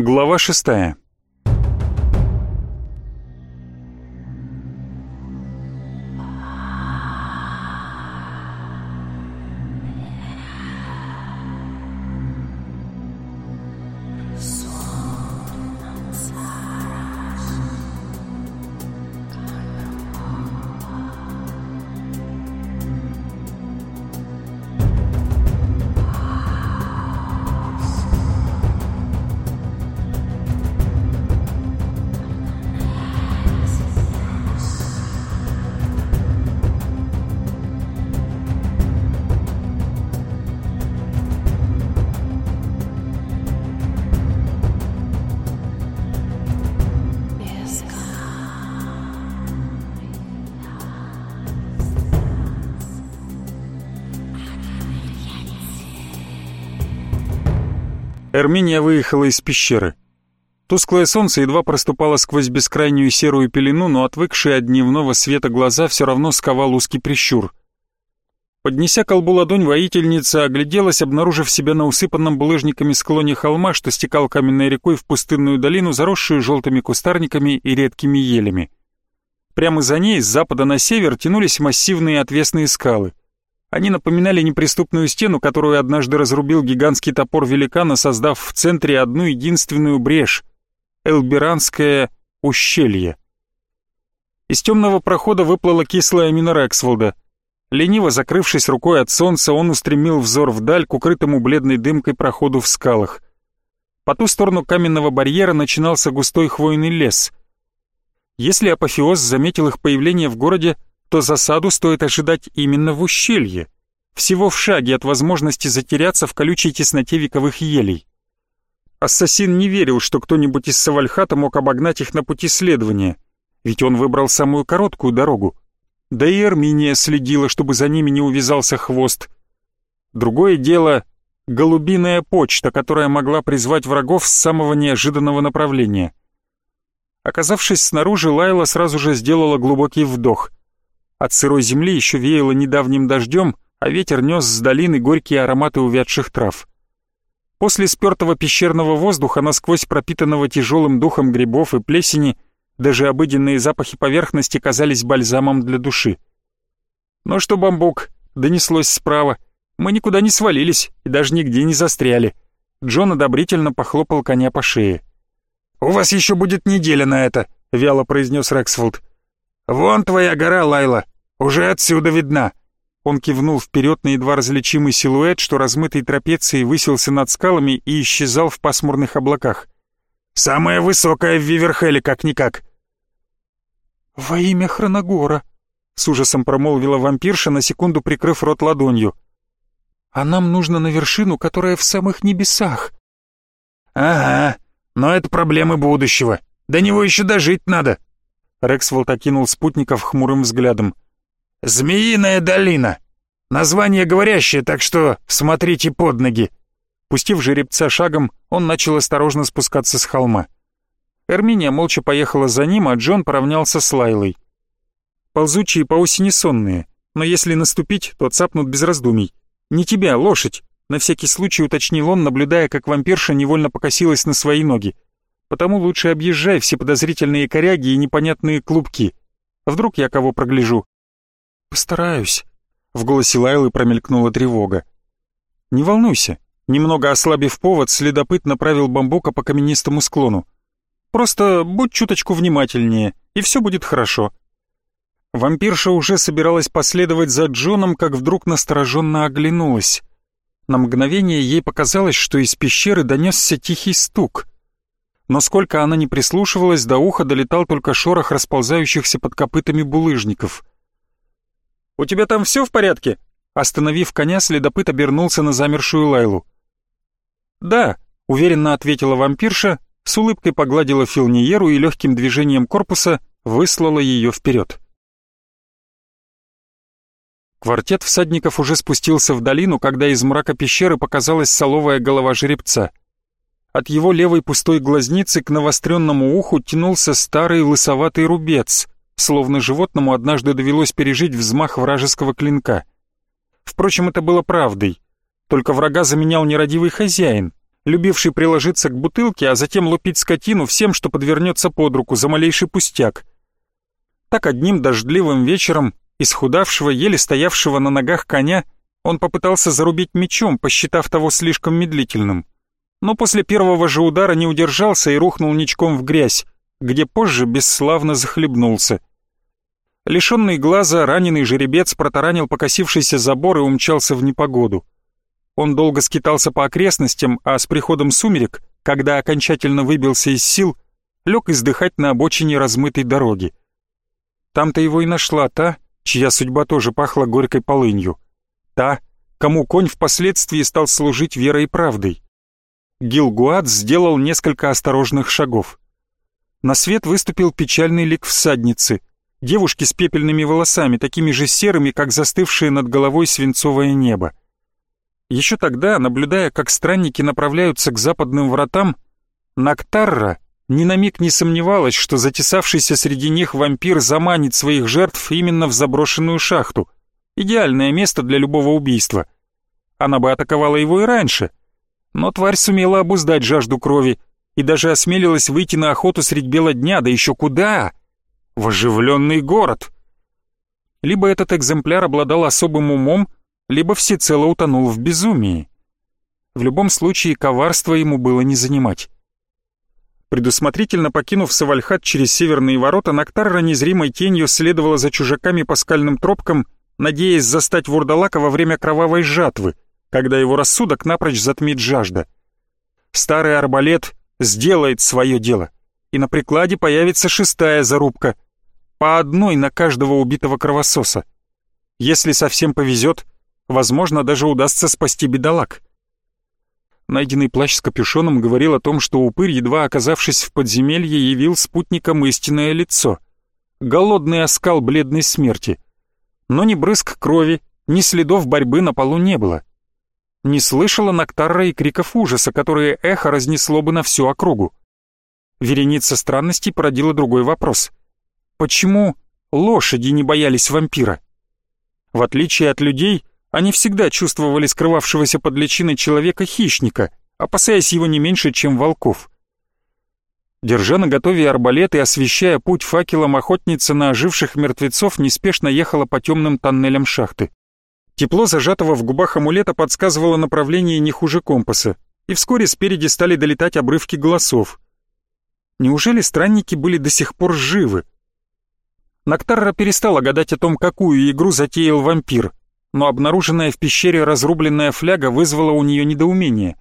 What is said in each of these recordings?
Глава шестая. Эрминия выехала из пещеры. Тусклое солнце едва проступало сквозь бескрайнюю серую пелену, но отвыкшие от дневного света глаза все равно сковал узкий прищур. Поднеся колбу ладонь, воительница огляделась, обнаружив себя на усыпанном булыжниками склоне холма, что стекал каменной рекой в пустынную долину, заросшую желтыми кустарниками и редкими елями. Прямо за ней, с запада на север, тянулись массивные отвесные скалы. Они напоминали неприступную стену, которую однажды разрубил гигантский топор великана, создав в центре одну единственную брешь — Элберанское ущелье. Из темного прохода выплыла кислая мина Рексволда. Лениво закрывшись рукой от солнца, он устремил взор вдаль к укрытому бледной дымкой проходу в скалах. По ту сторону каменного барьера начинался густой хвойный лес. Если апофеоз заметил их появление в городе, то засаду стоит ожидать именно в ущелье, всего в шаге от возможности затеряться в колючей тесноте вековых елей. Ассасин не верил, что кто-нибудь из Савальхата мог обогнать их на пути следования, ведь он выбрал самую короткую дорогу. Да и Арминия следила, чтобы за ними не увязался хвост. Другое дело — голубиная почта, которая могла призвать врагов с самого неожиданного направления. Оказавшись снаружи, Лайла сразу же сделала глубокий вдох — от сырой земли еще веяло недавним дождем, а ветер нес с долины горькие ароматы увядших трав. После спертого пещерного воздуха, насквозь пропитанного тяжелым духом грибов и плесени, даже обыденные запахи поверхности казались бальзамом для души. «Ну что, бамбук?» — донеслось справа. «Мы никуда не свалились и даже нигде не застряли». Джон одобрительно похлопал коня по шее. «У вас еще будет неделя на это», — вяло произнес Рексфолд. «Вон твоя гора, Лайла, уже отсюда видна». Он кивнул вперед на едва различимый силуэт, что размытой трапецией высился над скалами и исчезал в пасмурных облаках. «Самая высокая в Виверхеле, как-никак». «Во имя Хроногора», — с ужасом промолвила вампирша, на секунду прикрыв рот ладонью. «А нам нужно на вершину, которая в самых небесах». «Ага, но это проблемы будущего. До него еще дожить надо», Рексволд окинул спутников хмурым взглядом. «Змеиная долина! Название говорящее, так что смотрите под ноги!» Пустив жеребца шагом, он начал осторожно спускаться с холма. Эрминия молча поехала за ним, а Джон поравнялся с Лайлой. Ползучие по осени сонные, но если наступить, то цапнут без раздумий. «Не тебя, лошадь!» — на всякий случай уточнил он, наблюдая, как вампирша невольно покосилась на свои ноги. Потому лучше объезжай все подозрительные коряги и непонятные клубки. Вдруг я кого прогляжу. Постараюсь. В голосе Лайлы промелькнула тревога. Не волнуйся. Немного ослабив повод, следопыт направил бамбука по каменистому склону. Просто будь чуточку внимательнее, и все будет хорошо. Вампирша уже собиралась последовать за Джоном, как вдруг настороженно оглянулась. На мгновение ей показалось, что из пещеры донесся тихий стук но сколько она не прислушивалась, до уха долетал только шорох расползающихся под копытами булыжников. «У тебя там все в порядке?» Остановив коня, следопыт обернулся на замершую Лайлу. «Да», — уверенно ответила вампирша, с улыбкой погладила Филниеру и легким движением корпуса выслала ее вперед. Квартет всадников уже спустился в долину, когда из мрака пещеры показалась соловая голова жеребца. От его левой пустой глазницы к навостренному уху тянулся старый лысоватый рубец, словно животному однажды довелось пережить взмах вражеского клинка. Впрочем, это было правдой. Только врага заменял нерадивый хозяин, любивший приложиться к бутылке, а затем лупить скотину всем, что подвернется под руку за малейший пустяк. Так одним дождливым вечером, исхудавшего, еле стоявшего на ногах коня, он попытался зарубить мечом, посчитав того слишком медлительным. Но после первого же удара не удержался и рухнул ничком в грязь, где позже бесславно захлебнулся. Лишенный глаза, раненый жеребец протаранил покосившийся забор и умчался в непогоду. Он долго скитался по окрестностям, а с приходом сумерек, когда окончательно выбился из сил, лег издыхать на обочине размытой дороги. Там-то его и нашла та, чья судьба тоже пахла горькой полынью. Та, кому конь впоследствии стал служить верой и правдой. Гилгуат сделал несколько осторожных шагов. На свет выступил печальный лик всадницы, девушки с пепельными волосами, такими же серыми, как застывшее над головой свинцовое небо. Еще тогда, наблюдая, как странники направляются к западным вратам, Нактарра ни на миг не сомневалась, что затесавшийся среди них вампир заманит своих жертв именно в заброшенную шахту. Идеальное место для любого убийства. Она бы атаковала его и раньше, но тварь сумела обуздать жажду крови и даже осмелилась выйти на охоту средь бела дня, да еще куда? В оживленный город. Либо этот экземпляр обладал особым умом, либо всецело утонул в безумии. В любом случае коварство ему было не занимать. Предусмотрительно покинув Савальхат через северные ворота, Нактарра незримой тенью следовала за чужаками по скальным тропкам, надеясь застать Вурдалака во время кровавой жатвы, когда его рассудок напрочь затмит жажда. Старый арбалет сделает свое дело, и на прикладе появится шестая зарубка, по одной на каждого убитого кровососа. Если совсем повезет, возможно, даже удастся спасти бедолаг. Найденный плащ с капюшоном говорил о том, что упырь, едва оказавшись в подземелье, явил спутникам истинное лицо. Голодный оскал бледной смерти. Но ни брызг крови, ни следов борьбы на полу не было не слышала Нактарра и криков ужаса, которые эхо разнесло бы на всю округу. Вереница странностей породила другой вопрос. Почему лошади не боялись вампира? В отличие от людей, они всегда чувствовали скрывавшегося под личиной человека-хищника, опасаясь его не меньше, чем волков. Держа на готове арбалет и освещая путь факелом, охотница на оживших мертвецов неспешно ехала по темным тоннелям шахты. Тепло зажатого в губах амулета подсказывало направление не хуже компаса, и вскоре спереди стали долетать обрывки голосов. Неужели странники были до сих пор живы? Нактарра перестала гадать о том, какую игру затеял вампир, но обнаруженная в пещере разрубленная фляга вызвала у нее недоумение,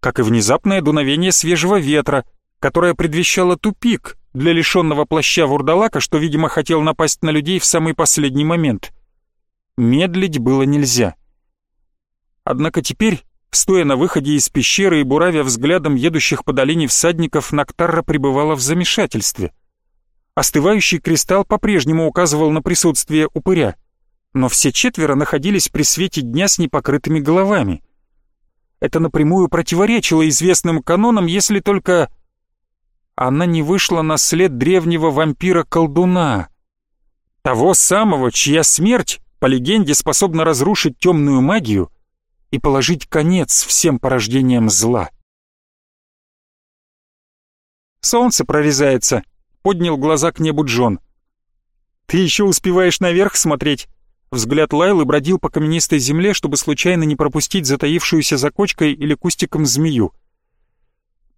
как и внезапное дуновение свежего ветра, которое предвещало тупик для лишенного плаща вурдалака, что, видимо, хотел напасть на людей в самый последний момент — Медлить было нельзя. Однако теперь, стоя на выходе из пещеры и буравя взглядом едущих по долине всадников, Нактарра пребывала в замешательстве. Остывающий кристалл по-прежнему указывал на присутствие упыря, но все четверо находились при свете дня с непокрытыми головами. Это напрямую противоречило известным канонам, если только... Она не вышла на след древнего вампира-колдуна, того самого, чья смерть по легенде, способна разрушить темную магию и положить конец всем порождениям зла. «Солнце прорезается», — поднял глаза к небу Джон. «Ты еще успеваешь наверх смотреть?» Взгляд Лайлы бродил по каменистой земле, чтобы случайно не пропустить затаившуюся за кочкой или кустиком змею.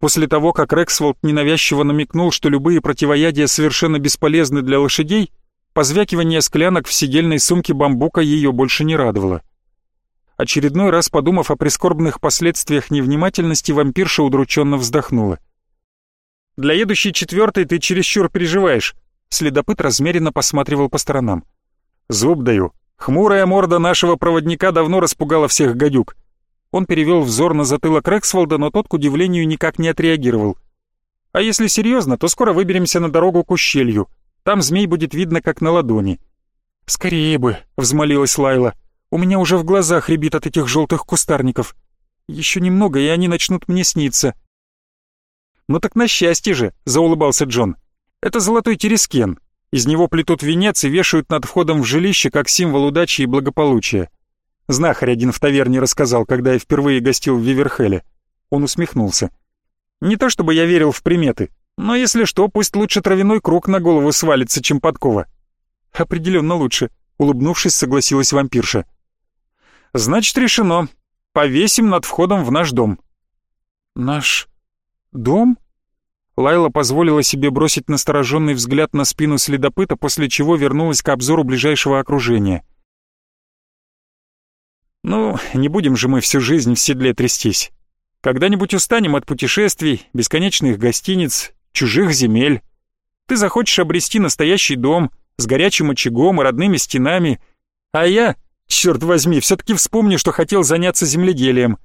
После того, как Рексволд ненавязчиво намекнул, что любые противоядия совершенно бесполезны для лошадей, Позвякивание склянок в сидельной сумке бамбука ее больше не радовало. Очередной раз подумав о прискорбных последствиях невнимательности, вампирша удрученно вздохнула. «Для едущей четвертой ты чересчур переживаешь», следопыт размеренно посматривал по сторонам. «Зуб даю. Хмурая морда нашего проводника давно распугала всех гадюк». Он перевел взор на затылок Рексволда, но тот, к удивлению, никак не отреагировал. «А если серьезно, то скоро выберемся на дорогу к ущелью. Там змей будет видно как на ладони». «Скорее бы», — взмолилась Лайла. «У меня уже в глазах рябит от этих желтых кустарников. Еще немного, и они начнут мне сниться». «Ну так на счастье же», — заулыбался Джон. «Это золотой терескен. Из него плетут венец и вешают над входом в жилище как символ удачи и благополучия. Знахарь один в таверне рассказал, когда я впервые гостил в Виверхеле. Он усмехнулся. «Не то чтобы я верил в приметы, но если что, пусть лучше травяной круг на голову свалится, чем подкова». «Определенно лучше», — улыбнувшись, согласилась вампирша. «Значит, решено. Повесим над входом в наш дом». «Наш дом?» Лайла позволила себе бросить настороженный взгляд на спину следопыта, после чего вернулась к обзору ближайшего окружения. «Ну, не будем же мы всю жизнь в седле трястись. Когда-нибудь устанем от путешествий, бесконечных гостиниц, чужих земель. Ты захочешь обрести настоящий дом с горячим очагом и родными стенами, а я, черт возьми, все-таки вспомню, что хотел заняться земледелием.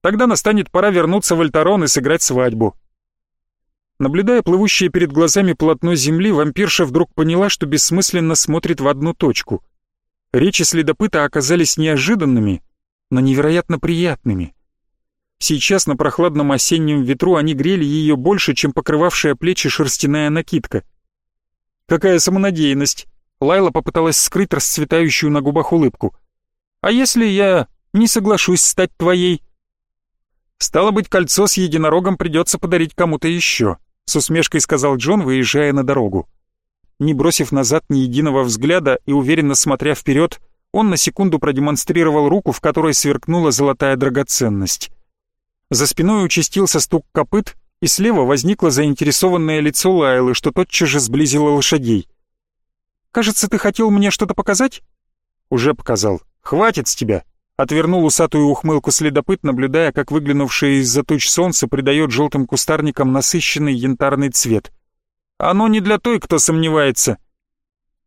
Тогда настанет пора вернуться в Альтарон и сыграть свадьбу. Наблюдая плывущее перед глазами полотно земли, вампирша вдруг поняла, что бессмысленно смотрит в одну точку. Речи следопыта оказались неожиданными, но невероятно приятными. Сейчас на прохладном осеннем ветру они грели ее больше, чем покрывавшая плечи шерстяная накидка. Какая самонадеянность! Лайла попыталась скрыть расцветающую на губах улыбку. «А если я не соглашусь стать твоей?» «Стало быть, кольцо с единорогом придется подарить кому-то еще», с усмешкой сказал Джон, выезжая на дорогу. Не бросив назад ни единого взгляда и уверенно смотря вперед, он на секунду продемонстрировал руку, в которой сверкнула золотая драгоценность. За спиной участился стук копыт, и слева возникло заинтересованное лицо Лайлы, что тотчас же сблизило лошадей. «Кажется, ты хотел мне что-то показать?» «Уже показал. Хватит с тебя!» Отвернул усатую ухмылку следопыт, наблюдая, как выглянувшее из-за туч солнце придает желтым кустарникам насыщенный янтарный цвет. «Оно не для той, кто сомневается».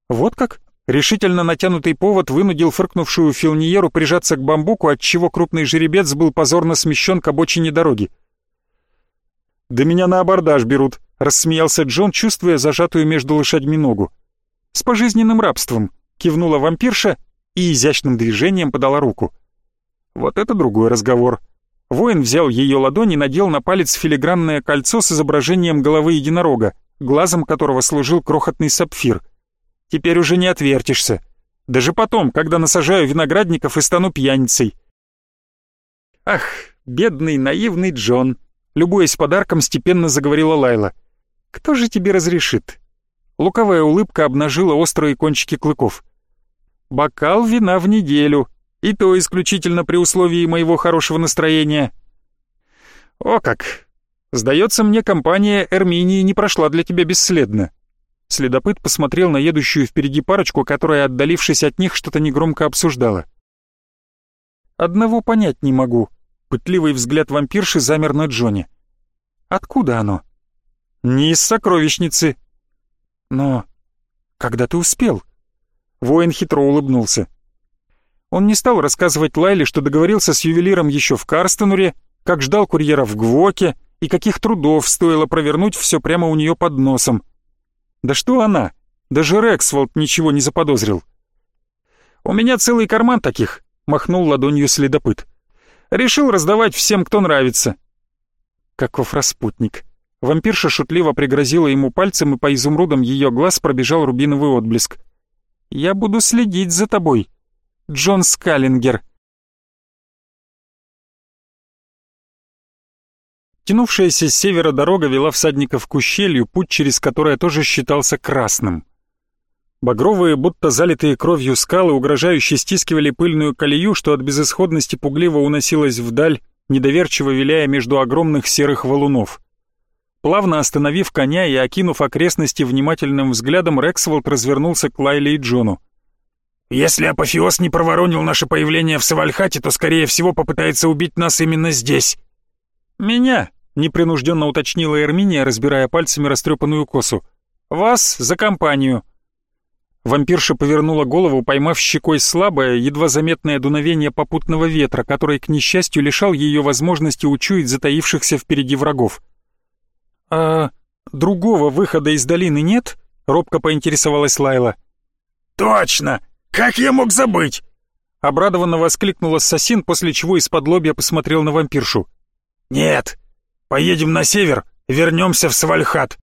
«Вот как?» Решительно натянутый повод вынудил фыркнувшую филниеру прижаться к бамбуку, отчего крупный жеребец был позорно смещен к обочине дороги. «Да меня на абордаж берут», — рассмеялся Джон, чувствуя зажатую между лошадьми ногу. «С пожизненным рабством», — кивнула вампирша и изящным движением подала руку. Вот это другой разговор. Воин взял ее ладонь и надел на палец филигранное кольцо с изображением головы единорога, глазом которого служил крохотный сапфир. Теперь уже не отвертишься. Даже потом, когда насажаю виноградников и стану пьяницей. Ах, бедный наивный Джон, любуясь подарком, степенно заговорила Лайла. Кто же тебе разрешит? Луковая улыбка обнажила острые кончики клыков. Бокал вина в неделю, и то исключительно при условии моего хорошего настроения. О как! Сдается мне, компания Эрминии не прошла для тебя бесследно. Следопыт посмотрел на едущую впереди парочку, которая, отдалившись от них, что-то негромко обсуждала. «Одного понять не могу», — пытливый взгляд вампирши замер на Джоне. «Откуда оно?» «Не из сокровищницы». «Но когда ты успел?» Воин хитро улыбнулся. Он не стал рассказывать Лайле, что договорился с ювелиром еще в Карстенуре, как ждал курьера в Гвоке и каких трудов стоило провернуть все прямо у нее под носом. Да что она? Даже Рексволд ничего не заподозрил. «У меня целый карман таких», — махнул ладонью следопыт. «Решил раздавать всем, кто нравится». Каков распутник. Вампирша шутливо пригрозила ему пальцем, и по изумрудам ее глаз пробежал рубиновый отблеск. «Я буду следить за тобой», Джон Скаллингер. Тянувшаяся с севера дорога вела всадников к ущелью, путь через которое тоже считался красным. Багровые, будто залитые кровью скалы, угрожающе стискивали пыльную колею, что от безысходности пугливо уносилась вдаль, недоверчиво виляя между огромных серых валунов. Плавно остановив коня и окинув окрестности внимательным взглядом, Рексволд развернулся к Лайле и Джону. Если Апофеоз не проворонил наше появление в Савальхате, то, скорее всего, попытается убить нас именно здесь». «Меня?» — непринужденно уточнила Эрминия, разбирая пальцами растрепанную косу. «Вас за компанию». Вампирша повернула голову, поймав щекой слабое, едва заметное дуновение попутного ветра, который, к несчастью, лишал ее возможности учуять затаившихся впереди врагов. «А другого выхода из долины нет?» — робко поинтересовалась Лайла. «Точно! «Как я мог забыть?» Обрадованно воскликнул ассасин, после чего из-под лобья посмотрел на вампиршу. «Нет, поедем на север, вернемся в Свальхат».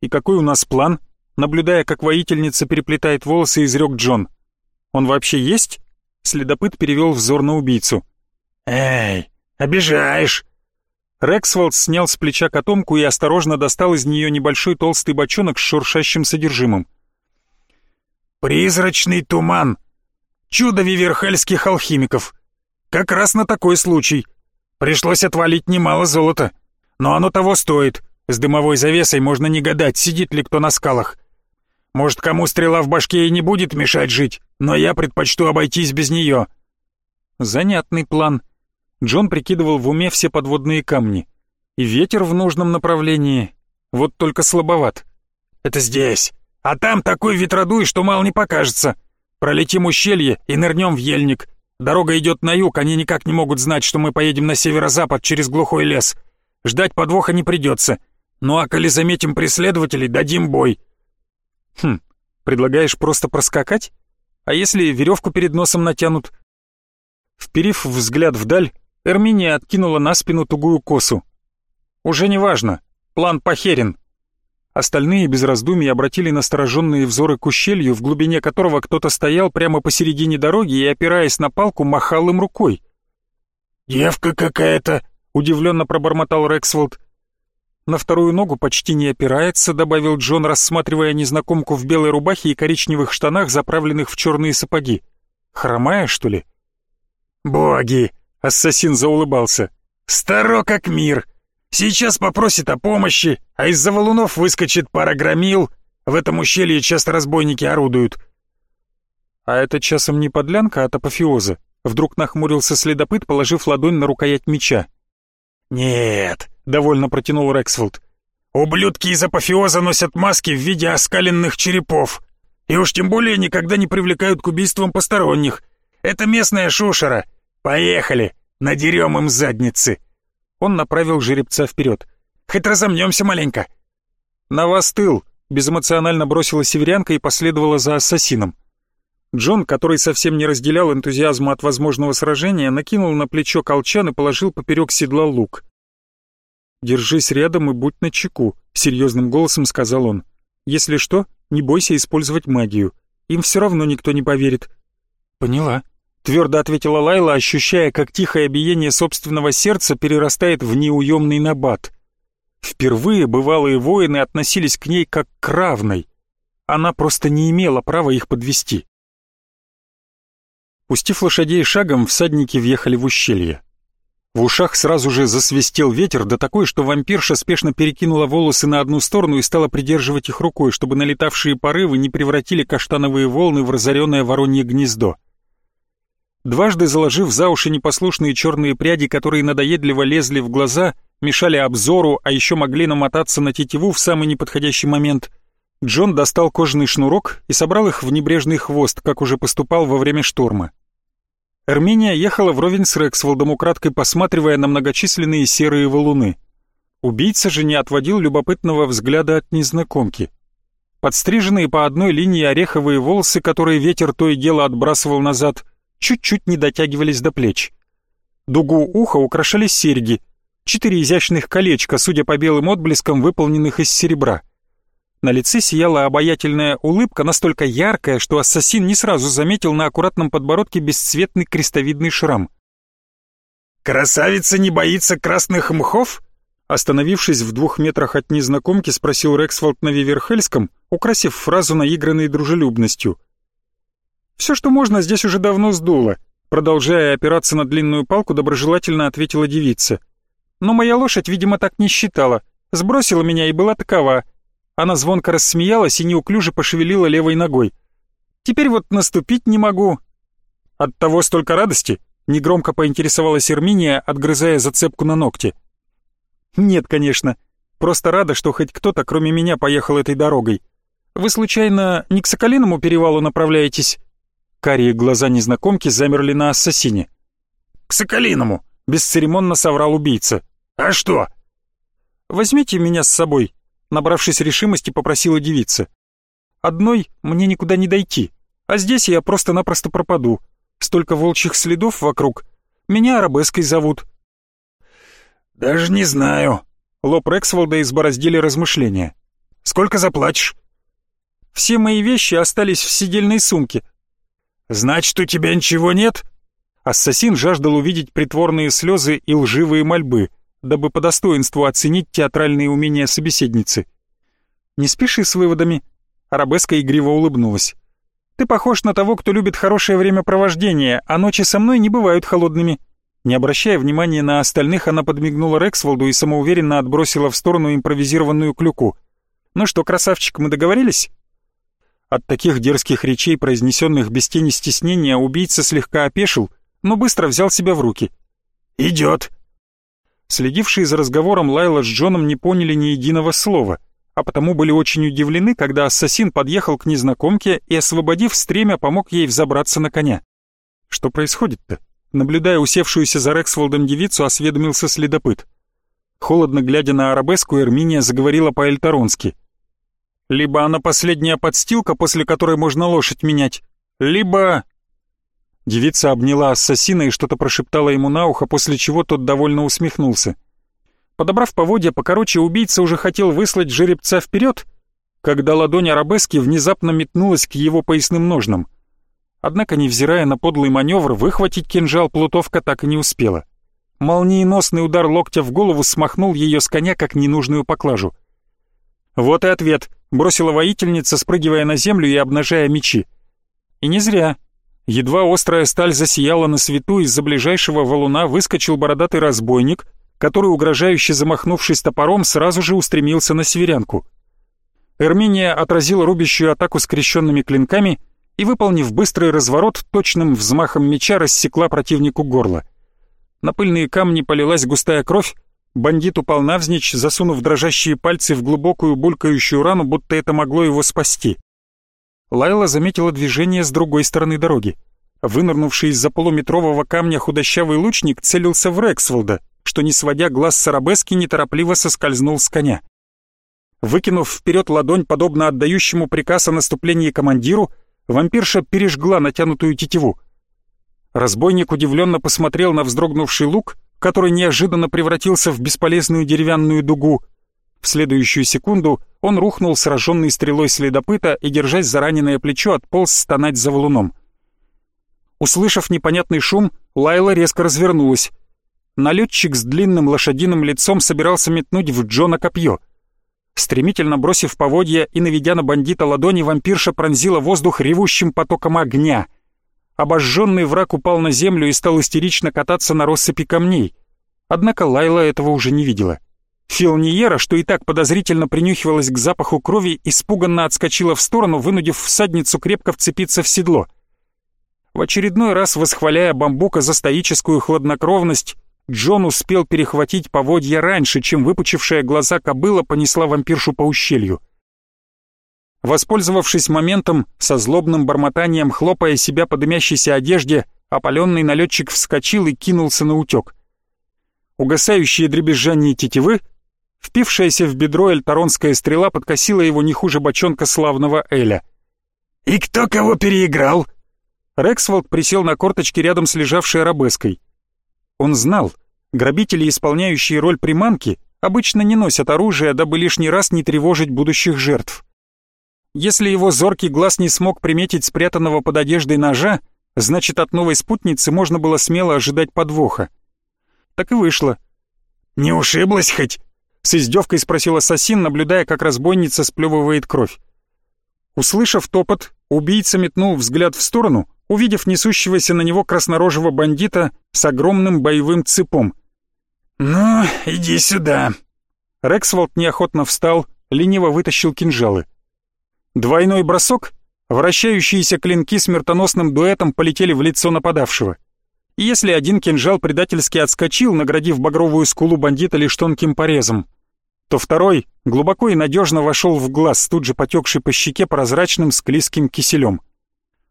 «И какой у нас план?» Наблюдая, как воительница переплетает волосы, изрек Джон. «Он вообще есть?» Следопыт перевел взор на убийцу. «Эй, Обижаешь!» Рексволд снял с плеча котомку и осторожно достал из нее небольшой толстый бочонок с шуршащим содержимым. «Призрачный туман! Чудо виверхельских алхимиков! Как раз на такой случай! Пришлось отвалить немало золота, но оно того стоит. С дымовой завесой можно не гадать, сидит ли кто на скалах. Может, кому стрела в башке и не будет мешать жить, но я предпочту обойтись без нее». Занятный план. Джон прикидывал в уме все подводные камни. И ветер в нужном направлении. Вот только слабоват. «Это здесь. А там такой ветродуй, что мало не покажется. Пролетим ущелье и нырнем в ельник. Дорога идет на юг, они никак не могут знать, что мы поедем на северо-запад через глухой лес. Ждать подвоха не придется. Ну а коли заметим преследователей, дадим бой». «Хм, предлагаешь просто проскакать? А если веревку перед носом натянут?» Вперив взгляд вдаль, Эрминия откинула на спину тугую косу. «Уже не важно. План похерен». Остальные без раздумий обратили настороженные взоры к ущелью, в глубине которого кто-то стоял прямо посередине дороги и, опираясь на палку, махал им рукой. «Девка какая-то!» — удивленно пробормотал Рексволд. «На вторую ногу почти не опирается», — добавил Джон, рассматривая незнакомку в белой рубахе и коричневых штанах, заправленных в черные сапоги. «Хромая, что ли?» «Боги!» Ассасин заулыбался. «Старо как мир! Сейчас попросит о помощи, а из-за валунов выскочит пара громил. В этом ущелье часто разбойники орудуют». «А это часом не подлянка от апофеоза?» Вдруг нахмурился следопыт, положив ладонь на рукоять меча. «Нет», — довольно протянул Рексфилд. «Ублюдки из апофеоза носят маски в виде оскаленных черепов. И уж тем более никогда не привлекают к убийствам посторонних. Это местная шушера. «Поехали! Надерем им задницы!» Он направил жеребца вперед. «Хоть разомнемся маленько!» «На вас тыл!» — безэмоционально бросила северянка и последовала за ассасином. Джон, который совсем не разделял энтузиазма от возможного сражения, накинул на плечо колчан и положил поперек седла лук. «Держись рядом и будь начеку», — серьезным голосом сказал он. «Если что, не бойся использовать магию. Им все равно никто не поверит». «Поняла», твердо ответила Лайла, ощущая, как тихое биение собственного сердца перерастает в неуемный набат. Впервые бывалые воины относились к ней как к равной. Она просто не имела права их подвести. Пустив лошадей шагом, всадники въехали в ущелье. В ушах сразу же засвистел ветер, да такой, что вампирша спешно перекинула волосы на одну сторону и стала придерживать их рукой, чтобы налетавшие порывы не превратили каштановые волны в разоренное воронье гнездо. Дважды заложив за уши непослушные черные пряди, которые надоедливо лезли в глаза, мешали обзору, а еще могли намотаться на тетиву в самый неподходящий момент, Джон достал кожаный шнурок и собрал их в небрежный хвост, как уже поступал во время шторма. Эрминия ехала вровень с Рексволдом, украдкой посматривая на многочисленные серые валуны. Убийца же не отводил любопытного взгляда от незнакомки. Подстриженные по одной линии ореховые волосы, которые ветер то и дело отбрасывал назад — чуть-чуть не дотягивались до плеч. Дугу уха украшали серьги, четыре изящных колечка, судя по белым отблескам, выполненных из серебра. На лице сияла обаятельная улыбка, настолько яркая, что ассасин не сразу заметил на аккуратном подбородке бесцветный крестовидный шрам. «Красавица не боится красных мхов?» Остановившись в двух метрах от незнакомки, спросил Рексфолд на Виверхельском, украсив фразу наигранной дружелюбностью. «Все, что можно, здесь уже давно сдуло», продолжая опираться на длинную палку, доброжелательно ответила девица. «Но моя лошадь, видимо, так не считала. Сбросила меня и была такова». Она звонко рассмеялась и неуклюже пошевелила левой ногой. «Теперь вот наступить не могу». «От того столько радости?» Негромко поинтересовалась Эрминия, отгрызая зацепку на ногте. «Нет, конечно. Просто рада, что хоть кто-то, кроме меня, поехал этой дорогой. Вы, случайно, не к Соколиному перевалу направляетесь?» Карие глаза незнакомки замерли на ассасине. «К Соколиному!» — бесцеремонно соврал убийца. «А что?» «Возьмите меня с собой», — набравшись решимости, попросила девица. «Одной мне никуда не дойти, а здесь я просто-напросто пропаду. Столько волчьих следов вокруг. Меня Арабеской зовут». «Даже не знаю». Лоб Рексволда избороздили размышления. «Сколько заплатишь?» «Все мои вещи остались в сидельной сумке», «Значит, у тебя ничего нет?» Ассасин жаждал увидеть притворные слезы и лживые мольбы, дабы по достоинству оценить театральные умения собеседницы. «Не спеши с выводами», — Арабеска игриво улыбнулась. «Ты похож на того, кто любит хорошее времяпровождение, а ночи со мной не бывают холодными». Не обращая внимания на остальных, она подмигнула Рексволду и самоуверенно отбросила в сторону импровизированную клюку. «Ну что, красавчик, мы договорились?» От таких дерзких речей, произнесенных без тени стеснения, убийца слегка опешил, но быстро взял себя в руки. «Идет!» Следившие за разговором Лайла с Джоном не поняли ни единого слова, а потому были очень удивлены, когда ассасин подъехал к незнакомке и, освободив стремя, помог ей взобраться на коня. Что происходит-то? Наблюдая усевшуюся за Рексволдом девицу, осведомился следопыт. Холодно глядя на арабеску, Эрминия заговорила по-эльтаронски. «Либо она последняя подстилка, после которой можно лошадь менять, либо...» Девица обняла ассасина и что-то прошептала ему на ухо, после чего тот довольно усмехнулся. Подобрав поводья покороче, убийца уже хотел выслать жеребца вперед, когда ладонь арабески внезапно метнулась к его поясным ножнам — Однако, невзирая на подлый маневр, выхватить кинжал плутовка так и не успела. Молниеносный удар локтя в голову смахнул ее с коня, как ненужную поклажу. «Вот и ответ», — бросила воительница, спрыгивая на землю и обнажая мечи. И не зря. Едва острая сталь засияла на свету, из-за ближайшего валуна выскочил бородатый разбойник, который, угрожающе замахнувшись топором, сразу же устремился на северянку. Эрминия отразила рубящую атаку скрещенными клинками — и, выполнив быстрый разворот, точным взмахом меча рассекла противнику горло. На пыльные камни полилась густая кровь, бандит упал навзничь, засунув дрожащие пальцы в глубокую булькающую рану, будто это могло его спасти. Лайла заметила движение с другой стороны дороги. Вынырнувший из-за полуметрового камня худощавый лучник целился в Рексволда, что, не сводя глаз с арабески, неторопливо соскользнул с коня. Выкинув вперед ладонь, подобно отдающему приказ о наступлении командиру, вампирша пережгла натянутую тетиву. Разбойник удивленно посмотрел на вздрогнувший лук, который неожиданно превратился в бесполезную деревянную дугу. В следующую секунду он рухнул сраженный стрелой следопыта и, держась за раненое плечо, отполз стонать за валуном. Услышав непонятный шум, Лайла резко развернулась. Налетчик с длинным лошадиным лицом собирался метнуть в Джона копье. Стремительно бросив поводья и наведя на бандита ладони, вампирша пронзила воздух ревущим потоком огня. Обожженный враг упал на землю и стал истерично кататься на россыпи камней. Однако Лайла этого уже не видела. Филниера, что и так подозрительно принюхивалась к запаху крови, испуганно отскочила в сторону, вынудив всадницу крепко вцепиться в седло. В очередной раз восхваляя бамбука за стоическую хладнокровность, Джон успел перехватить поводья раньше, чем выпучившая глаза кобыла понесла вампиршу по ущелью. Воспользовавшись моментом, со злобным бормотанием хлопая себя по дымящейся одежде, опаленный налетчик вскочил и кинулся на утек. Угасающие дребезжание тетивы, впившаяся в бедро эльтаронская стрела подкосила его не хуже бочонка славного Эля. «И кто кого переиграл?» Рексволд присел на корточки рядом с лежавшей арабеской. Он знал, грабители, исполняющие роль приманки, обычно не носят оружие, дабы лишний раз не тревожить будущих жертв. Если его зоркий глаз не смог приметить спрятанного под одеждой ножа, значит от новой спутницы можно было смело ожидать подвоха. Так и вышло. «Не ушиблась хоть?» — с издевкой спросил ассасин, наблюдая, как разбойница сплевывает кровь. Услышав топот, убийца метнул взгляд в сторону, увидев несущегося на него краснорожего бандита с огромным боевым цепом. «Ну, иди сюда». Рексволд неохотно встал, лениво вытащил кинжалы. Двойной бросок, вращающиеся клинки смертоносным дуэтом полетели в лицо нападавшего. Если один кинжал предательски отскочил, наградив багровую скулу бандита лишь тонким порезом, то второй глубоко и надежно вошел в глаз, тут же потекший по щеке прозрачным склизким киселем.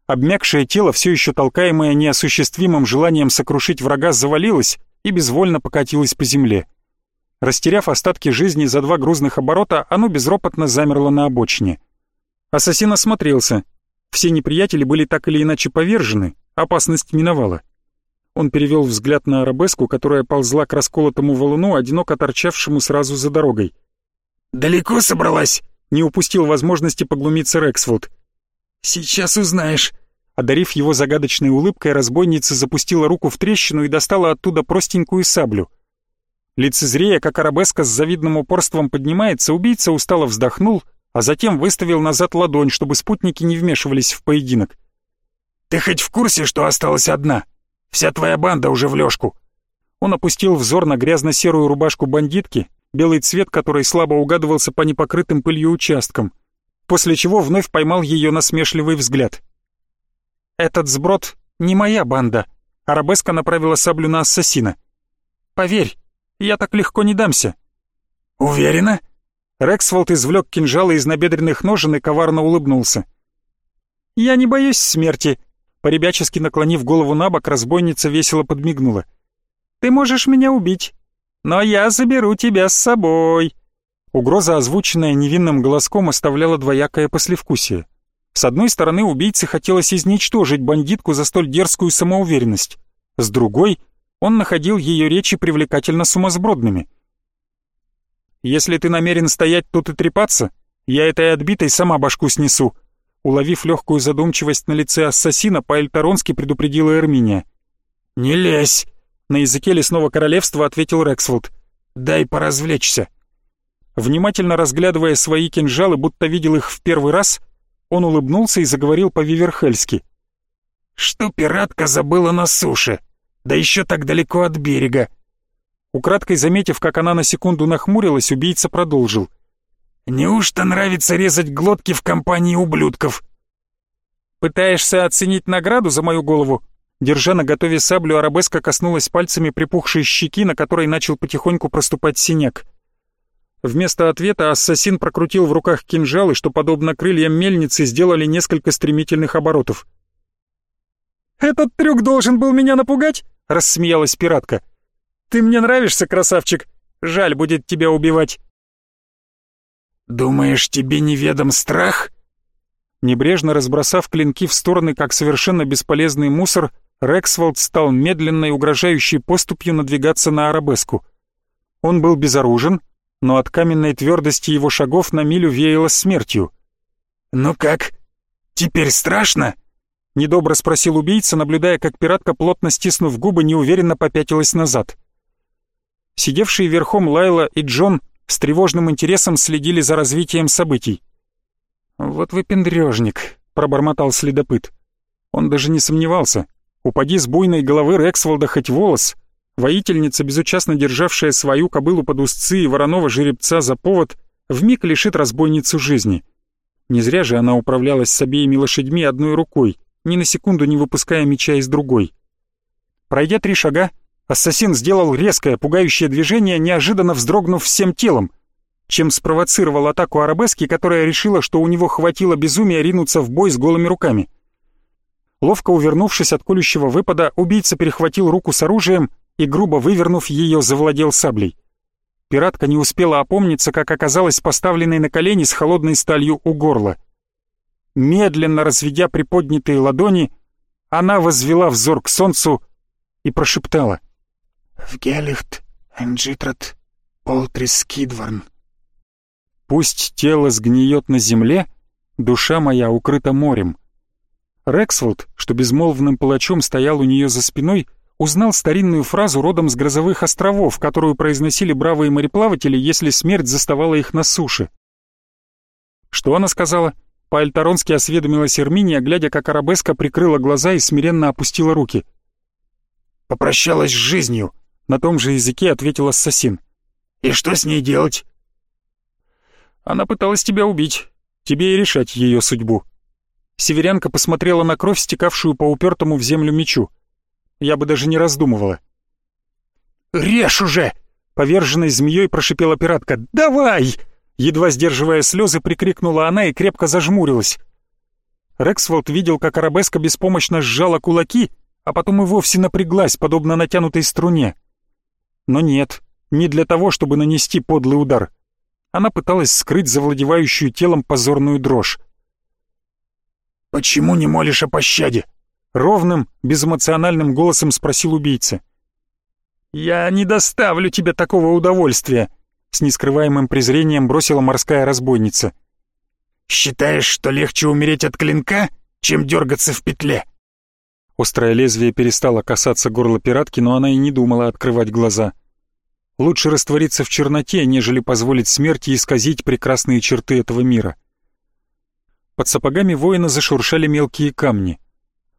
Обмякшее тело, все еще толкаемое неосуществимым желанием сокрушить врага, завалилось и безвольно покатилось по земле. Растеряв остатки жизни за два грузных оборота, оно безропотно замерло на обочине. Ассасин осмотрелся. Все неприятели были так или иначе повержены, опасность миновала. Он перевел взгляд на арабеску, которая ползла к расколотому валуну, одиноко торчавшему сразу за дорогой. «Далеко собралась?» Не упустил возможности поглумиться Рексфуд. «Сейчас узнаешь». Одарив его загадочной улыбкой, разбойница запустила руку в трещину и достала оттуда простенькую саблю. Лицезрея, как арабеска с завидным упорством поднимается, убийца устало вздохнул, а затем выставил назад ладонь, чтобы спутники не вмешивались в поединок. «Ты хоть в курсе, что осталась одна? Вся твоя банда уже в лёжку!» Он опустил взор на грязно-серую рубашку бандитки, белый цвет которой слабо угадывался по непокрытым пылью участкам, после чего вновь поймал ее насмешливый взгляд. «Этот сброд не моя банда», — Арабеска направила саблю на ассасина. «Поверь, я так легко не дамся». «Уверена?» Рексволд извлек кинжалы из набедренных ножен и коварно улыбнулся. «Я не боюсь смерти», — поребячески наклонив голову на бок, разбойница весело подмигнула. «Ты можешь меня убить, но я заберу тебя с собой». Угроза, озвученная невинным голоском, оставляла двоякое послевкусие. С одной стороны, убийце хотелось изничтожить бандитку за столь дерзкую самоуверенность. С другой, он находил ее речи привлекательно сумасбродными. «Если ты намерен стоять тут и трепаться, я этой отбитой сама башку снесу», Уловив легкую задумчивость на лице ассасина, по-эльтаронски предупредила Эрминия. «Не лезь!» — на языке лесного королевства ответил Рексфолд. «Дай поразвлечься». Внимательно разглядывая свои кинжалы, будто видел их в первый раз, он улыбнулся и заговорил по-виверхельски. «Что пиратка забыла на суше? Да еще так далеко от берега!» Украдкой заметив, как она на секунду нахмурилась, убийца продолжил. «Неужто нравится резать глотки в компании ублюдков?» «Пытаешься оценить награду за мою голову?» Держа на готове саблю, арабеска коснулась пальцами припухшей щеки, на которой начал потихоньку проступать синяк. Вместо ответа ассасин прокрутил в руках кинжал и, что подобно крыльям мельницы, сделали несколько стремительных оборотов. «Этот трюк должен был меня напугать?» — рассмеялась пиратка. «Ты мне нравишься, красавчик. Жаль будет тебя убивать». «Думаешь, тебе неведом страх?» Небрежно разбросав клинки в стороны, как совершенно бесполезный мусор, Рексволд стал медленной угрожающей поступью надвигаться на арабеску. Он был безоружен, но от каменной твердости его шагов на милю веяло смертью. «Ну как? Теперь страшно?» Недобро спросил убийца, наблюдая, как пиратка, плотно стиснув губы, неуверенно попятилась назад. Сидевшие верхом Лайла и Джон с тревожным интересом следили за развитием событий. «Вот вы пендрёжник», — пробормотал следопыт. Он даже не сомневался. Упади с буйной головы Рексволда хоть волос — Воительница, безучастно державшая свою кобылу под узцы и вороного жеребца за повод, вмиг лишит разбойницу жизни. Не зря же она управлялась с обеими лошадьми одной рукой, ни на секунду не выпуская меча из другой. Пройдя три шага, ассасин сделал резкое, пугающее движение, неожиданно вздрогнув всем телом, чем спровоцировал атаку арабески, которая решила, что у него хватило безумия ринуться в бой с голыми руками. Ловко увернувшись от колющего выпада, убийца перехватил руку с оружием и, грубо вывернув ее, завладел саблей. Пиратка не успела опомниться, как оказалась поставленной на колени с холодной сталью у горла. Медленно разведя приподнятые ладони, она возвела взор к солнцу и прошептала. «В Гелихт, Энджитрат, Полтрис Скидварн». «Пусть тело сгниет на земле, душа моя укрыта морем». Рексфолд, что безмолвным палачом стоял у нее за спиной, узнал старинную фразу родом с грозовых островов, которую произносили бравые мореплаватели, если смерть заставала их на суше. Что она сказала? По-альтаронски осведомилась Эрминия, глядя, как арабеска прикрыла глаза и смиренно опустила руки. «Попрощалась с жизнью», — на том же языке ответил ассасин. «И что с ней делать?» «Она пыталась тебя убить. Тебе и решать ее судьбу». Северянка посмотрела на кровь, стекавшую по упертому в землю мечу. Я бы даже не раздумывала. «Режь уже!» — поверженной змеей прошипела пиратка. «Давай!» Едва сдерживая слезы, прикрикнула она и крепко зажмурилась. Рексфолд видел, как арабеска беспомощно сжала кулаки, а потом и вовсе напряглась, подобно натянутой струне. Но нет, не для того, чтобы нанести подлый удар. Она пыталась скрыть завладевающую телом позорную дрожь. «Почему не молишь о пощаде?» Ровным, безэмоциональным голосом спросил убийца. «Я не доставлю тебе такого удовольствия», с нескрываемым презрением бросила морская разбойница. «Считаешь, что легче умереть от клинка, чем дергаться в петле?» Острое лезвие перестало касаться горла пиратки, но она и не думала открывать глаза. Лучше раствориться в черноте, нежели позволить смерти исказить прекрасные черты этого мира. Под сапогами воина зашуршали мелкие камни.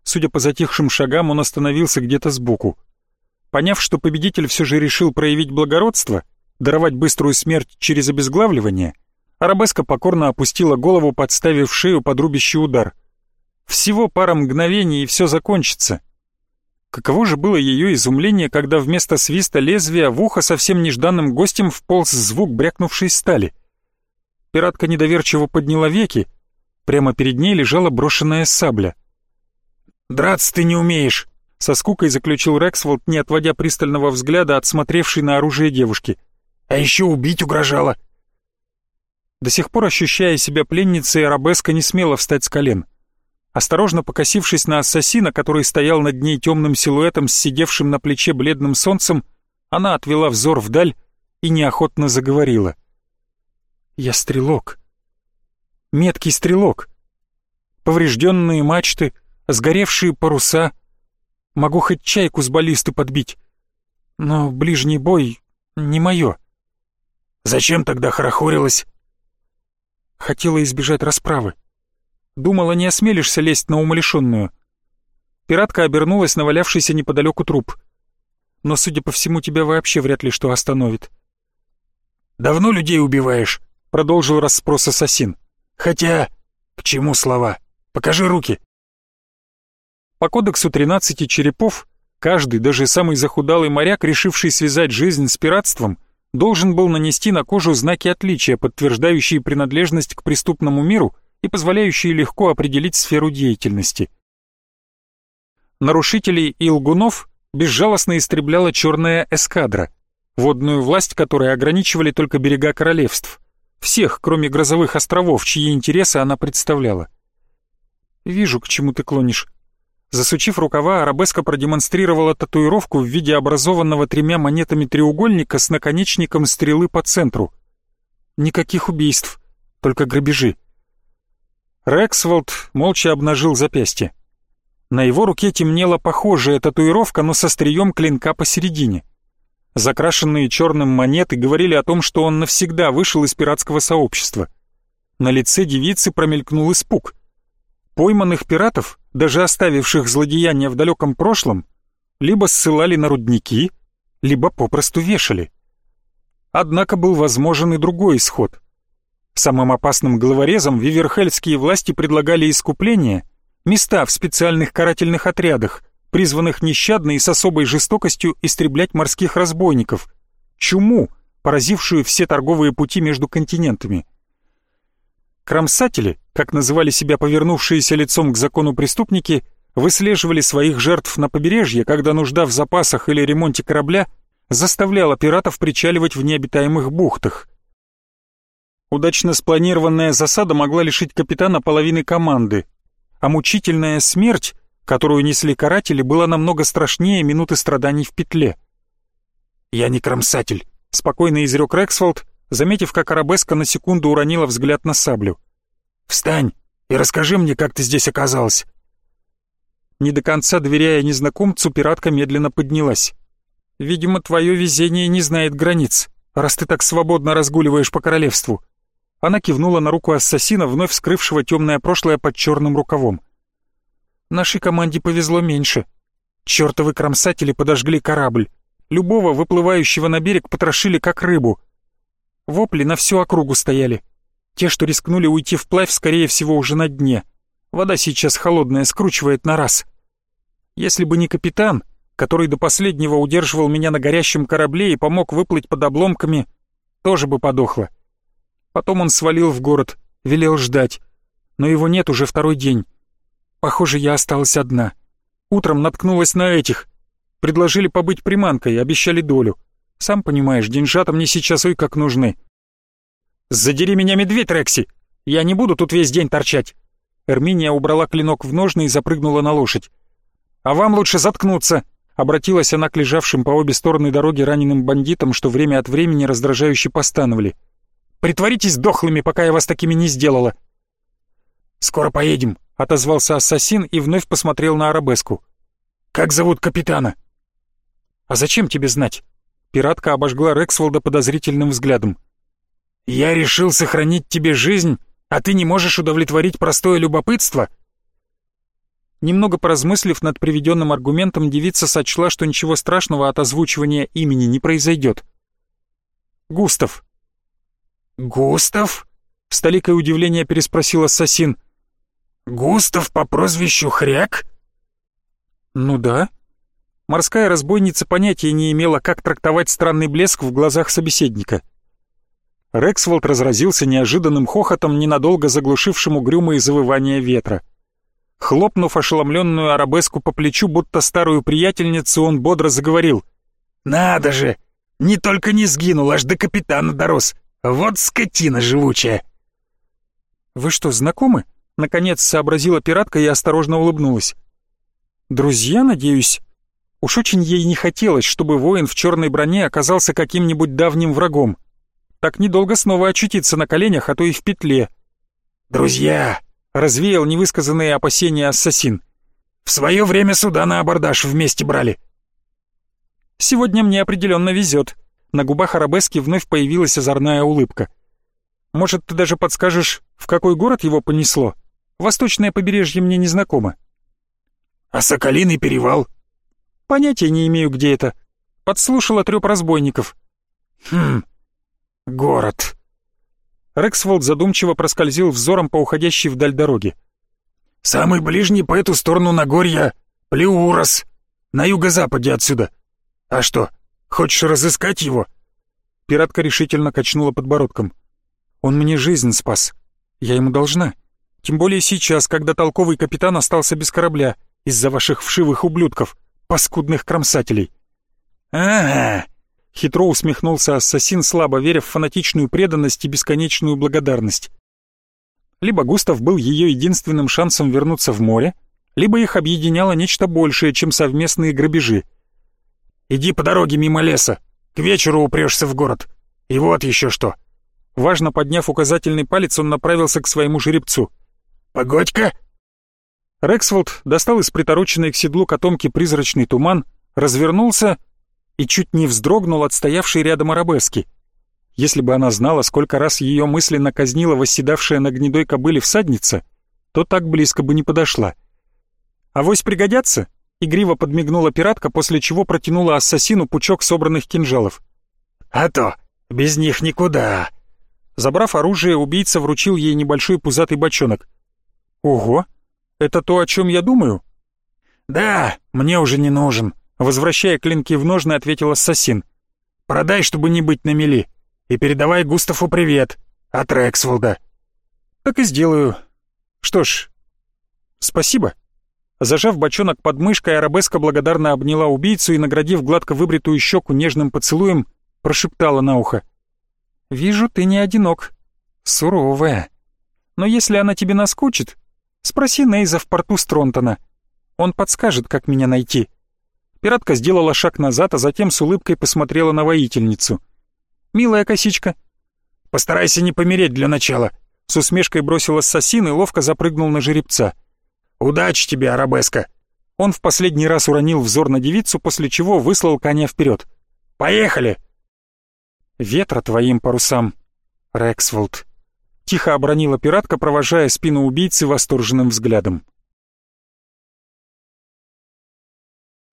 Судя по затихшим шагам, он остановился где-то сбоку. Поняв, что победитель все же решил проявить благородство, даровать быструю смерть через обезглавливание, Арабеска покорно опустила голову, подставив шею под рубящий удар. Всего пара мгновений, и все закончится. Каково же было ее изумление, когда вместо свиста лезвия в ухо совсем нежданным гостем вполз звук брякнувшей стали. Пиратка недоверчиво подняла веки, прямо перед ней лежала брошенная сабля. «Драться ты не умеешь!» Со скукой заключил Рексволд, не отводя пристального взгляда от смотревшей на оружие девушки. «А еще убить угрожала!» До сих пор ощущая себя пленницей, Арабеска не смела встать с колен. Осторожно покосившись на ассасина, который стоял над ней темным силуэтом с сидевшим на плече бледным солнцем, она отвела взор вдаль и неохотно заговорила. «Я стрелок. Меткий стрелок. Поврежденные мачты, сгоревшие паруса. Могу хоть чайку с баллисты подбить. Но ближний бой не мое». «Зачем тогда хорохорилась?» Хотела избежать расправы. Думала, не осмелишься лезть на умалишенную. Пиратка обернулась на валявшийся неподалеку труп. Но, судя по всему, тебя вообще вряд ли что остановит. «Давно людей убиваешь?» — продолжил расспрос ассасин. «Хотя... К чему слова? Покажи руки!» По кодексу тринадцати черепов, каждый, даже самый захудалый моряк, решивший связать жизнь с пиратством, должен был нанести на кожу знаки отличия, подтверждающие принадлежность к преступному миру — и позволяющие легко определить сферу деятельности. Нарушителей и лгунов безжалостно истребляла черная эскадра, водную власть которой ограничивали только берега королевств, всех, кроме грозовых островов, чьи интересы она представляла. «Вижу, к чему ты клонишь». Засучив рукава, Арабеска продемонстрировала татуировку в виде образованного тремя монетами треугольника с наконечником стрелы по центру. Никаких убийств, только грабежи. Рексволд молча обнажил запястье. На его руке темнела похожая татуировка, но со стрием клинка посередине. Закрашенные черным монеты говорили о том, что он навсегда вышел из пиратского сообщества. На лице девицы промелькнул испуг. Пойманных пиратов, даже оставивших злодеяния в далеком прошлом, либо ссылали на рудники, либо попросту вешали. Однако был возможен и другой исход — Самым опасным головорезам виверхельские власти предлагали искупление, места в специальных карательных отрядах, призванных нещадно и с особой жестокостью истреблять морских разбойников, чуму, поразившую все торговые пути между континентами. Кромсатели, как называли себя повернувшиеся лицом к закону преступники, выслеживали своих жертв на побережье, когда нужда в запасах или ремонте корабля заставляла пиратов причаливать в необитаемых бухтах. Удачно спланированная засада могла лишить капитана половины команды, а мучительная смерть, которую несли каратели, была намного страшнее минуты страданий в петле. «Я не кромсатель», — спокойно изрек Рексфолд, заметив, как Арабеска на секунду уронила взгляд на саблю. «Встань и расскажи мне, как ты здесь оказалась». Не до конца доверяя незнакомцу, пиратка медленно поднялась. «Видимо, твое везение не знает границ, раз ты так свободно разгуливаешь по королевству. Она кивнула на руку ассасина, вновь скрывшего темное прошлое под черным рукавом. «Нашей команде повезло меньше. Чертовы кромсатели подожгли корабль. Любого выплывающего на берег потрошили как рыбу. Вопли на всю округу стояли. Те, что рискнули уйти вплавь, скорее всего, уже на дне. Вода сейчас холодная, скручивает на раз. Если бы не капитан, который до последнего удерживал меня на горящем корабле и помог выплыть под обломками, тоже бы подохла. Потом он свалил в город, велел ждать. Но его нет уже второй день. Похоже, я осталась одна. Утром наткнулась на этих. Предложили побыть приманкой, обещали долю. Сам понимаешь, деньжата мне сейчас ой как нужны. «Задери меня, медведь, Рекси! Я не буду тут весь день торчать!» Эрминия убрала клинок в ножны и запрыгнула на лошадь. «А вам лучше заткнуться!» Обратилась она к лежавшим по обе стороны дороги раненым бандитам, что время от времени раздражающе постановали. Притворитесь дохлыми, пока я вас такими не сделала». «Скоро поедем», — отозвался ассасин и вновь посмотрел на Арабеску. Как зовут капитана?» «А зачем тебе знать?» Пиратка обожгла Рексволда подозрительным взглядом. «Я решил сохранить тебе жизнь, а ты не можешь удовлетворить простое любопытство?» Немного поразмыслив над приведенным аргументом, девица сочла, что ничего страшного от озвучивания имени не произойдет. «Густав». «Густав?» — с толикой удивления переспросил ассасин. «Густав по прозвищу Хряк?» «Ну да». Морская разбойница понятия не имела, как трактовать странный блеск в глазах собеседника. Рексволд разразился неожиданным хохотом, ненадолго заглушившим угрюмые завывания ветра. Хлопнув ошеломленную арабеску по плечу, будто старую приятельницу, он бодро заговорил. «Надо же! Не только не сгинул, аж до капитана дорос. Вот скотина живучая!» «Вы что, знакомы?» — наконец сообразила пиратка и осторожно улыбнулась. «Друзья, надеюсь?» Уж очень ей не хотелось, чтобы воин в черной броне оказался каким-нибудь давним врагом. Так недолго снова очутиться на коленях, а то и в петле. «Друзья!» — развеял невысказанные опасения ассасин. «В свое время суда на абордаж вместе брали». «Сегодня мне определенно везет». На губах арабески вновь появилась озорная улыбка. «Может, ты даже подскажешь, в какой город его понесло? Восточное побережье мне не знакомо». «А Соколиный перевал?» «Понятия не имею, где это. Подслушала трёп разбойников». «Хм, город». Рексволд задумчиво проскользил взором по уходящей вдаль дороги. «Самый ближний по эту сторону Нагорья — Плеурос, на юго-западе отсюда. А что, хочешь разыскать его?» Пиратка решительно качнула подбородком. «Он мне жизнь спас. Я ему должна. Тем более сейчас, когда толковый капитан остался без корабля из-за ваших вшивых ублюдков, паскудных кромсателей». «Ага, Хитро усмехнулся ассасин, слабо веря в фанатичную преданность и бесконечную благодарность. Либо Густав был ее единственным шансом вернуться в море, либо их объединяло нечто большее, чем совместные грабежи. «Иди по дороге мимо леса, к вечеру упрешься в город. И вот еще что». Важно подняв указательный палец, он направился к своему жеребцу. «Погодь-ка!» Рексфолд достал из притороченной к седлу котомки призрачный туман, развернулся и чуть не вздрогнул от стоявшей рядом арабески. Если бы она знала, сколько раз ее мысленно казнила восседавшая на гнедой кобыле всадница, то так близко бы не подошла. «Авось пригодятся?» — игриво подмигнула пиратка, после чего протянула ассасину пучок собранных кинжалов. «А то, без них никуда!» Забрав оружие, убийца вручил ей небольшой пузатый бочонок. «Ого! Это то, о чем я думаю?» «Да, мне уже не нужен», Возвращая клинки в ножны, ответил ассасин. «Продай, чтобы не быть на мели, и передавай Густаву привет от Рексволда». «Так и сделаю. Что ж, спасибо». Зажав бочонок под мышкой, Арабеска благодарно обняла убийцу и, наградив гладко выбритую щеку нежным поцелуем, прошептала на ухо. «Вижу, ты не одинок. Суровая. Но если она тебе наскучит, спроси Нейза в порту Стронтона. Он подскажет, как меня найти». Пиратка сделала шаг назад, а затем с улыбкой посмотрела на воительницу. «Милая косичка». «Постарайся не помереть для начала», — с усмешкой бросил ассасин и ловко запрыгнул на жеребца. «Удачи тебе, Арабеска!» Он в последний раз уронил взор на девицу, после чего выслал коня вперед. «Поехали!» «Ветра твоим парусам, Рексволд!» Тихо обронила пиратка, провожая спину убийцы восторженным взглядом.